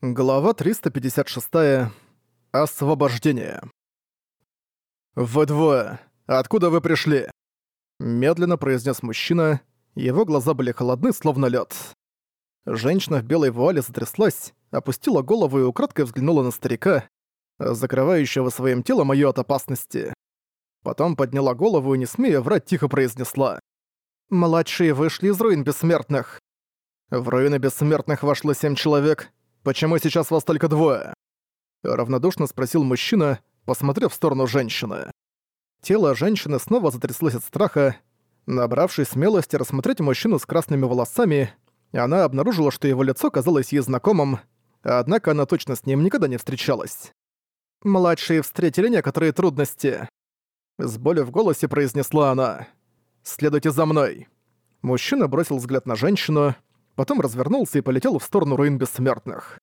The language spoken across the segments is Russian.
Глава 356. Освобождение. «Вы двое! Откуда вы пришли?» Медленно произнес мужчина. Его глаза были холодны, словно лед. Женщина в белой вуале затряслась, опустила голову и украдкой взглянула на старика, закрывающего своим телом её от опасности. Потом подняла голову и, не смея врать, тихо произнесла. «Младшие вышли из руин бессмертных». В руины бессмертных вошло семь человек, «Почему сейчас вас только двое?» Равнодушно спросил мужчина, посмотрев в сторону женщины. Тело женщины снова затряслось от страха. Набравшись смелости рассмотреть мужчину с красными волосами, она обнаружила, что его лицо казалось ей знакомым, однако она точно с ним никогда не встречалась. «Младшие встретили некоторые трудности», — с болью в голосе произнесла она. «Следуйте за мной». Мужчина бросил взгляд на женщину, потом развернулся и полетел в сторону руин бессмертных.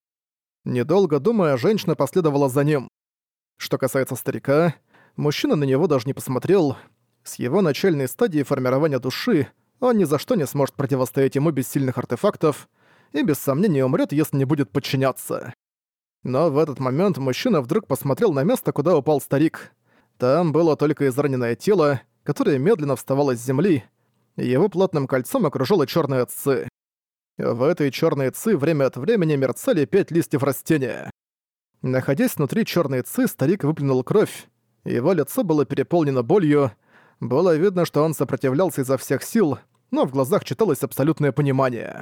Недолго думая, женщина последовала за ним. Что касается старика, мужчина на него даже не посмотрел. С его начальной стадии формирования души он ни за что не сможет противостоять ему без сильных артефактов и без сомнения умрет, если не будет подчиняться. Но в этот момент мужчина вдруг посмотрел на место, куда упал старик. Там было только израненное тело, которое медленно вставало с земли, и его плотным кольцом окружало черное ци. В этой черной ци время от времени мерцали пять листьев растения. Находясь внутри черной ци, старик выплюнул кровь. Его лицо было переполнено болью. Было видно, что он сопротивлялся изо всех сил, но в глазах читалось абсолютное понимание.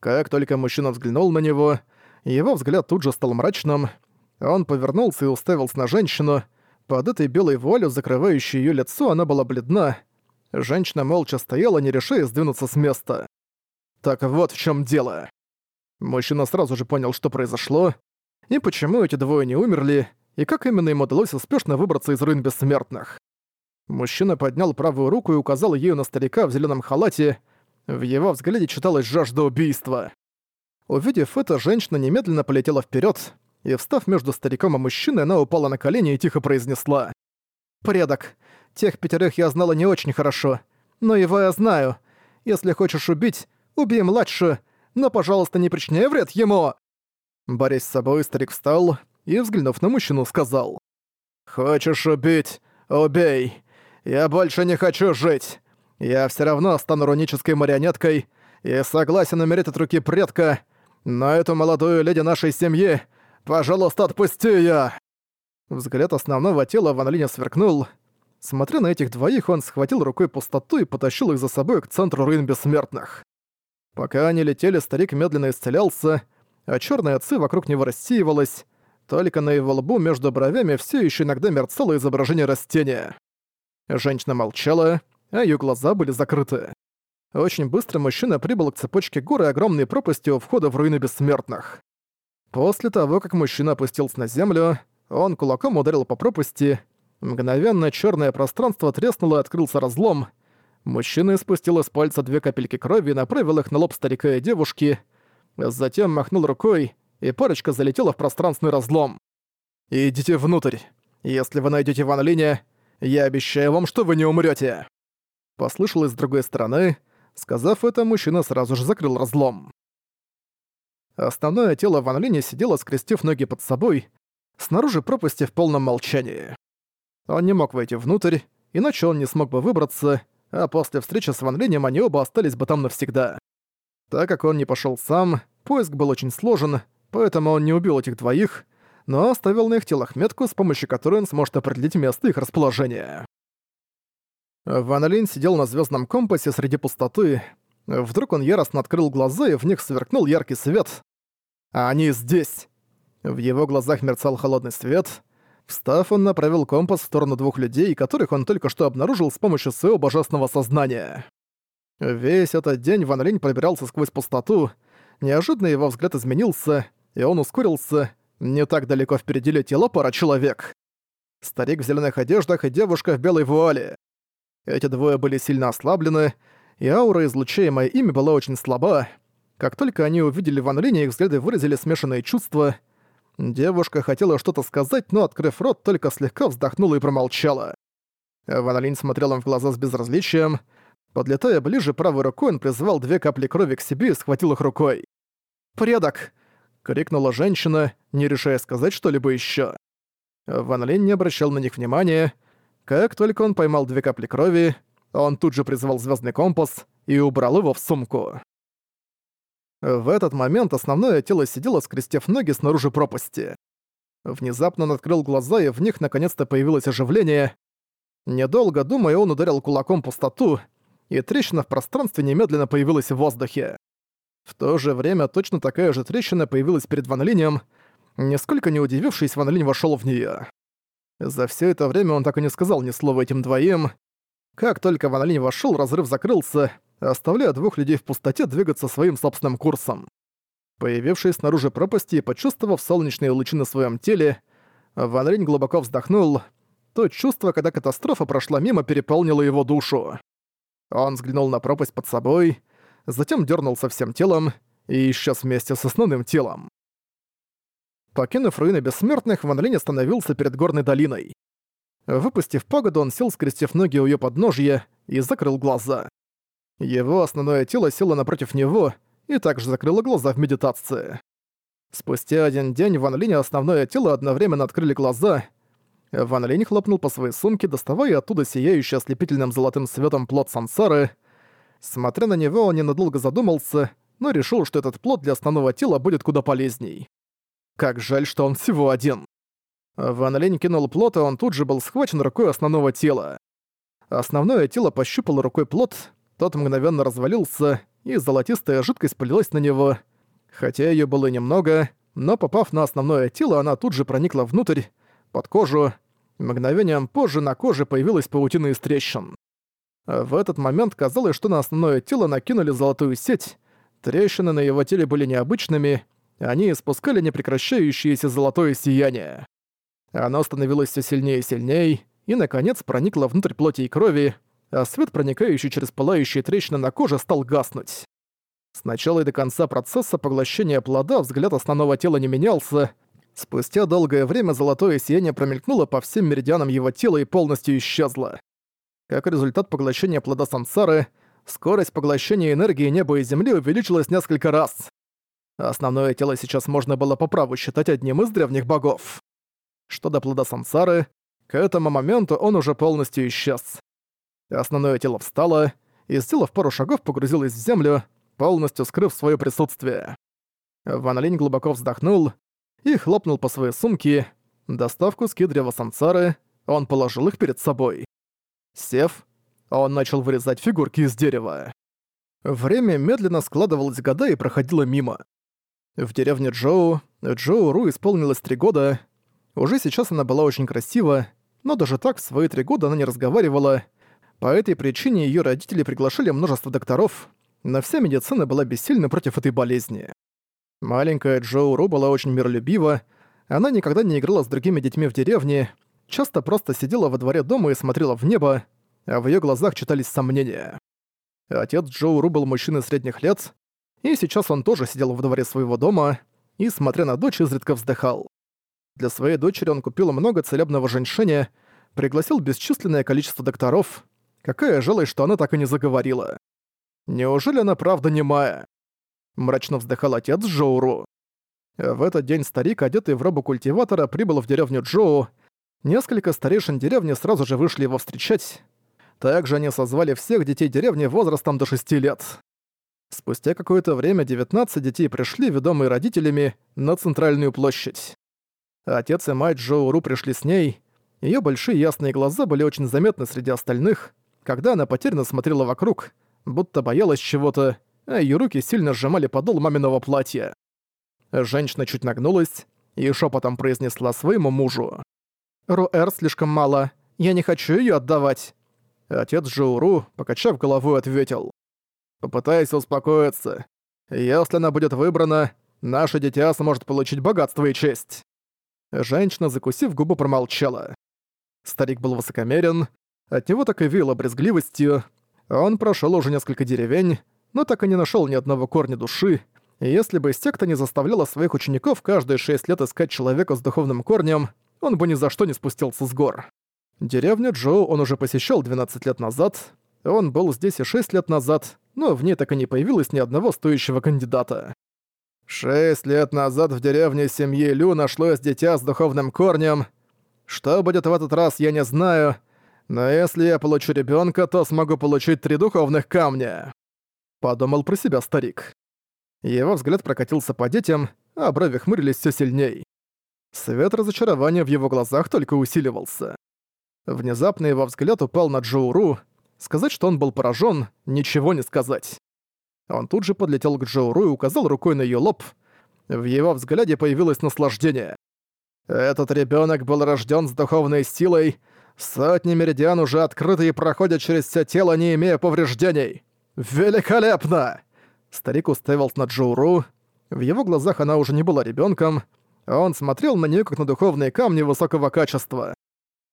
Как только мужчина взглянул на него, его взгляд тут же стал мрачным. Он повернулся и уставился на женщину. Под этой белой вуалью, закрывающей ее лицо, она была бледна. Женщина молча стояла, не решая сдвинуться с места. Так вот в чем дело. Мужчина сразу же понял, что произошло, и почему эти двое не умерли, и как именно им удалось успешно выбраться из руин бессмертных. Мужчина поднял правую руку и указал ею на старика в зеленом халате. В его взгляде читалась жажда убийства. Увидев это, женщина немедленно полетела вперед, и, встав между стариком и мужчиной, она упала на колени и тихо произнесла. «Порядок. Тех пятерых я знала не очень хорошо, но его я знаю. Если хочешь убить, Убей младшую, но, пожалуйста, не причиняй вред ему!» Борясь с собой, старик встал и, взглянув на мужчину, сказал. «Хочешь убить? Убей! Я больше не хочу жить! Я все равно стану рунической марионеткой и согласен умереть от руки предка, но эту молодую леди нашей семьи, пожалуйста, отпусти ее!» Взгляд основного тела Ван Линя сверкнул. Смотря на этих двоих, он схватил рукой пустоту и потащил их за собой к центру руин бессмертных. Пока они летели, старик медленно исцелялся, а черная отцы вокруг него рассеивалась. Только на его лбу между бровями все еще иногда мерцало изображение растения. Женщина молчала, а ее глаза были закрыты. Очень быстро мужчина прибыл к цепочке горы огромной пропасти у входа в руины бессмертных. После того, как мужчина опустился на землю, он кулаком ударил по пропасти. Мгновенно черное пространство треснуло и открылся разлом — Мужчина испустил из пальца две капельки крови и направил их на лоб старика и девушки, затем махнул рукой, и парочка залетела в пространственный разлом. «Идите внутрь. Если вы найдете Ван Линя, я обещаю вам, что вы не умрете. Послышалось с другой стороны. Сказав это, мужчина сразу же закрыл разлом. Основное тело Ван Линя сидело, скрестив ноги под собой, снаружи пропасти в полном молчании. Он не мог войти внутрь, иначе он не смог бы выбраться, а после встречи с Ван Линем они оба остались бы там навсегда. Так как он не пошел сам, поиск был очень сложен, поэтому он не убил этих двоих, но оставил на их телах метку, с помощью которой он сможет определить место их расположения. Ван Линь сидел на звездном компасе среди пустоты. Вдруг он яростно открыл глаза, и в них сверкнул яркий свет. Они здесь! В его глазах мерцал холодный свет — Встав, он направил компас в сторону двух людей, которых он только что обнаружил с помощью своего божественного сознания. Весь этот день Ван Линь пробирался сквозь пустоту. Неожиданно его взгляд изменился, и он ускорился. Не так далеко впереди летела пара человек. Старик в зеленых одеждах и девушка в белой вуале. Эти двое были сильно ослаблены, и аура, излучаемая ими, была очень слаба. Как только они увидели Ван Линя, их взгляды выразили смешанные чувства — Девушка хотела что-то сказать, но, открыв рот, только слегка вздохнула и промолчала. Ван смотрел им в глаза с безразличием. Подлетая ближе правой рукой, он призвал две капли крови к себе и схватил их рукой. «Предок! — крикнула женщина, не решая сказать что-либо ещё. Ван Линь не обращал на них внимания. Как только он поймал две капли крови, он тут же призвал звездный компас и убрал его в сумку. В этот момент основное тело сидело, скрестив ноги снаружи пропасти. Внезапно он открыл глаза, и в них наконец-то появилось оживление. Недолго думая, он ударил кулаком пустоту, и трещина в пространстве немедленно появилась в воздухе. В то же время точно такая же трещина появилась перед Ван Линем. Нисколько не удивившись, Ван Линь вошёл в неё. За всё это время он так и не сказал ни слова этим двоим. Как только Ван Линь вошёл, разрыв закрылся, оставляя двух людей в пустоте двигаться своим собственным курсом. Появившись снаружи пропасти и почувствовав солнечные лучи на своем теле, Ван Линь глубоко вздохнул. То чувство, когда катастрофа прошла мимо, переполнило его душу. Он взглянул на пропасть под собой, затем дернулся всем телом и исчез вместе с основным телом. Покинув руины бессмертных, Ван Линь остановился перед горной долиной. Выпустив погоду, он сел, скрестив ноги у её подножья, и закрыл глаза. Его основное тело село напротив него и также закрыло глаза в медитации. Спустя один день Ван Линь и основное тело одновременно открыли глаза. Ван Линь хлопнул по своей сумке, доставая оттуда сияющий ослепительным золотым светом плод сансары. Смотря на него, он ненадолго задумался, но решил, что этот плод для основного тела будет куда полезней. Как жаль, что он всего один. Ван Линь кинул плод, и он тут же был схвачен рукой основного тела. Основное тело пощупало рукой плод, тот мгновенно развалился, и золотистая жидкость полилась на него. Хотя её было немного, но попав на основное тело, она тут же проникла внутрь, под кожу. Мгновением позже на коже появилась паутина из трещин. В этот момент казалось, что на основное тело накинули золотую сеть. Трещины на его теле были необычными, они испускали непрекращающееся золотое сияние. Оно становилось все сильнее и сильнее, и, наконец, проникло внутрь плоти и крови, а свет, проникающий через пылающие трещины на коже, стал гаснуть. С начала и до конца процесса поглощения плода взгляд основного тела не менялся. Спустя долгое время золотое сияние промелькнуло по всем меридианам его тела и полностью исчезло. Как результат поглощения плода сансары, скорость поглощения энергии неба и земли увеличилась несколько раз. Основное тело сейчас можно было по праву считать одним из древних богов. Что до плода сансары, к этому моменту он уже полностью исчез. Основное тело встало и, сделав пару шагов, погрузилось в землю, полностью скрыв свое присутствие. Ван Линь глубоко вздохнул и хлопнул по своей сумке. Достав куски древа сансары, он положил их перед собой. Сев, он начал вырезать фигурки из дерева. Время медленно складывалось года и проходило мимо. В деревне Джоу Джоу Ру исполнилось три года. Уже сейчас она была очень красива, но даже так в свои три года она не разговаривала, по этой причине ее родители приглашали множество докторов, но вся медицина была бессильна против этой болезни. Маленькая Джоу Ру была очень миролюбива, она никогда не играла с другими детьми в деревне, часто просто сидела во дворе дома и смотрела в небо, а в ее глазах читались сомнения. Отец Джоу Ру был мужчиной средних лет, и сейчас он тоже сидел во дворе своего дома и, смотря на дочь, изредка вздыхал. Для своей дочери он купил много целебного женьшеня, пригласил бесчисленное количество докторов, Какая жалость, что она так и не заговорила. Неужели она правда немая? Мрачно вздыхал отец Джоуру. В этот день старик, одетый в робу культиватора, прибыл в деревню Джоу. Несколько старейшин деревни сразу же вышли его встречать. Также они созвали всех детей деревни возрастом до 6 лет. Спустя какое-то время 19 детей пришли, ведомые родителями, на центральную площадь. Отец и мать Джоуру пришли с ней. Её большие ясные глаза были очень заметны среди остальных когда она потерянно смотрела вокруг, будто боялась чего-то, а её руки сильно сжимали подол маминого платья. Женщина чуть нагнулась и шепотом произнесла своему мужу. «Руэр слишком мало, я не хочу её отдавать». Отец Жоуру, покачав головой, ответил. «Попытайся успокоиться. Если она будет выбрана, наше дитя сможет получить богатство и честь». Женщина, закусив губу, промолчала. Старик был высокомерен, от него так и веяло брезгливостью. Он прошел уже несколько деревень, но так и не нашел ни одного корня души. И если бы секта не заставляла своих учеников каждые шесть лет искать человека с духовным корнем, он бы ни за что не спустился с гор. Деревню Джоу он уже посещал 12 лет назад, он был здесь и 6 лет назад, но в ней так и не появилось ни одного стоящего кандидата. Шесть лет назад в деревне семьи Лю нашлось дитя с духовным корнем. Что будет в этот раз, я не знаю, но если я получу ребенка, то смогу получить три духовных камня. Подумал про себя старик. Его взгляд прокатился по детям, а брови хмурились все сильней. Свет разочарования в его глазах только усиливался. Внезапно его взгляд упал на Джоуру. Сказать, что он был поражен, ничего не сказать. Он тут же подлетел к Джоуру и указал рукой на ее лоб. В его взгляде появилось наслаждение. Этот ребенок был рожден с духовной силой. Сотни меридиан уже открыты и проходят через все тело, не имея повреждений. Великолепно! Старик уставился на Джоуру. В его глазах она уже не была ребенком. Он смотрел на нее как на духовные камни высокого качества.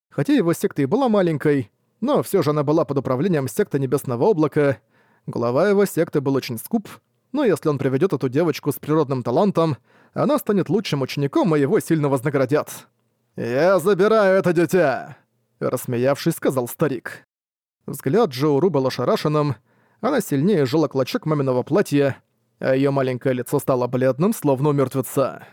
Хотя его секта и была маленькой, но все же она была под управлением секты Небесного Облака. Глава его секты был очень скуп, но если он приведет эту девочку с природным талантом, она станет лучшим учеником, и его сильно вознаградят. «Я забираю это дитя!» Рассмеявшись, сказал старик. Взгляд Джоуру был ошарашенным, она сильнее сжала клочок маминого платья, а её маленькое лицо стало бледным, словно у мертвеца.